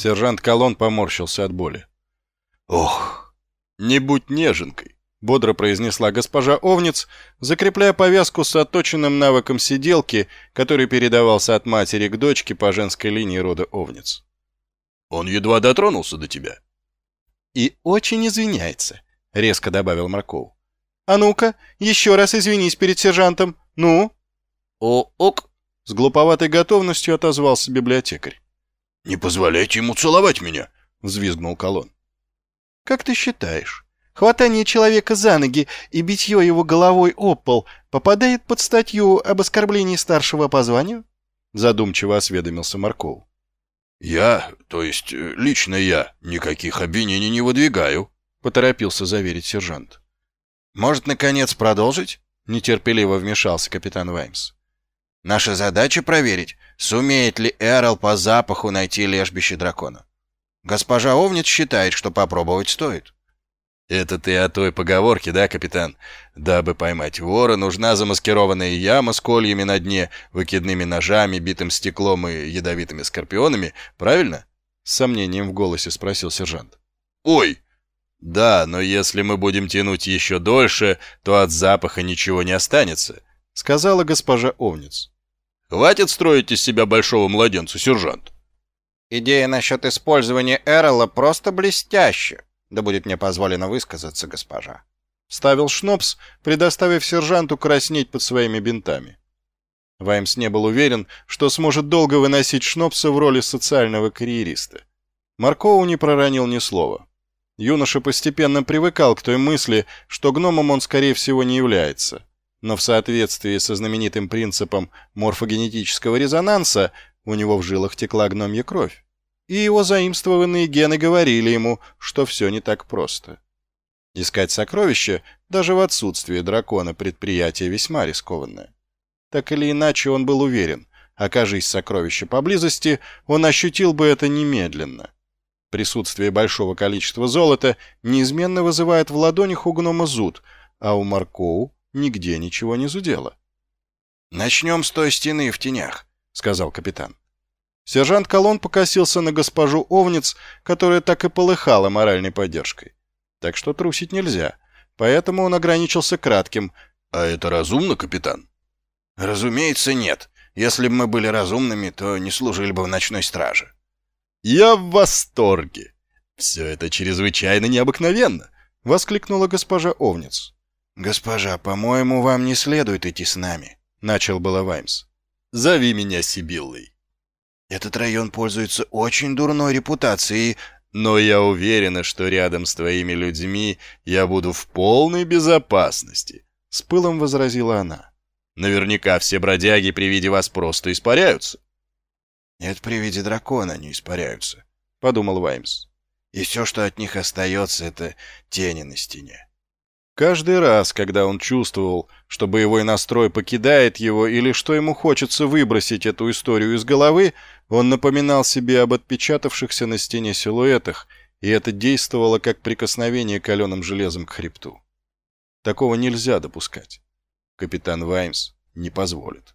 Сержант Колон поморщился от боли. «Ох, не будь неженкой!» — бодро произнесла госпожа Овниц, закрепляя повязку с отточенным навыком сиделки, который передавался от матери к дочке по женской линии рода Овниц. «Он едва дотронулся до тебя». «И очень извиняется», — резко добавил Марков. «А ну-ка, еще раз извинись перед сержантом. Ну?» «О-ок», — с глуповатой готовностью отозвался библиотекарь. «Не позволяйте ему целовать меня!» — взвизгнул Колон. «Как ты считаешь, хватание человека за ноги и битье его головой об пол попадает под статью об оскорблении старшего по званию?» Задумчиво осведомился Марков. «Я, то есть лично я, никаких обвинений не выдвигаю», — поторопился заверить сержант. «Может, наконец, продолжить?» — нетерпеливо вмешался капитан Ваймс. «Наша задача проверить, сумеет ли Эрл по запаху найти лежбище дракона. Госпожа Овниц считает, что попробовать стоит». «Это ты о той поговорке, да, капитан? Дабы поймать вора, нужна замаскированная яма с кольями на дне, выкидными ножами, битым стеклом и ядовитыми скорпионами, правильно?» С сомнением в голосе спросил сержант. «Ой!» «Да, но если мы будем тянуть еще дольше, то от запаха ничего не останется», — сказала госпожа Овниц. «Хватит строить из себя большого младенца, сержант!» «Идея насчет использования Эрла просто блестящая, да будет мне позволено высказаться, госпожа», — ставил Шнопс, предоставив сержанту краснеть под своими бинтами. Ваймс не был уверен, что сможет долго выносить Шнопса в роли социального карьериста. Маркову не проронил ни слова. Юноша постепенно привыкал к той мысли, что гномом он, скорее всего, не является. Но в соответствии со знаменитым принципом морфогенетического резонанса у него в жилах текла гномья кровь. И его заимствованные гены говорили ему, что все не так просто. Искать сокровища, даже в отсутствии дракона, предприятие весьма рискованное. Так или иначе, он был уверен, окажись сокровище поблизости, он ощутил бы это немедленно. Присутствие большого количества золота неизменно вызывает в ладонях у гнома зуд, а у Маркоу нигде ничего не зудело. «Начнем с той стены в тенях», — сказал капитан. Сержант Колон покосился на госпожу Овниц, которая так и полыхала моральной поддержкой. Так что трусить нельзя, поэтому он ограничился кратким «А это разумно, капитан?» «Разумеется, нет. Если бы мы были разумными, то не служили бы в ночной страже». «Я в восторге! Все это чрезвычайно необыкновенно!» — воскликнула госпожа Овниц. «Госпожа, по-моему, вам не следует идти с нами», — начал было Ваймс. «Зови меня Сибиллой». «Этот район пользуется очень дурной репутацией», «Но я уверена, что рядом с твоими людьми я буду в полной безопасности», — с пылом возразила она. «Наверняка все бродяги при виде вас просто испаряются». «Это при виде дракона они испаряются», — подумал Ваймс. «И все, что от них остается, — это тени на стене». Каждый раз, когда он чувствовал, что боевой настрой покидает его или что ему хочется выбросить эту историю из головы, он напоминал себе об отпечатавшихся на стене силуэтах, и это действовало как прикосновение каленым железом к хребту. Такого нельзя допускать. Капитан Ваймс не позволит.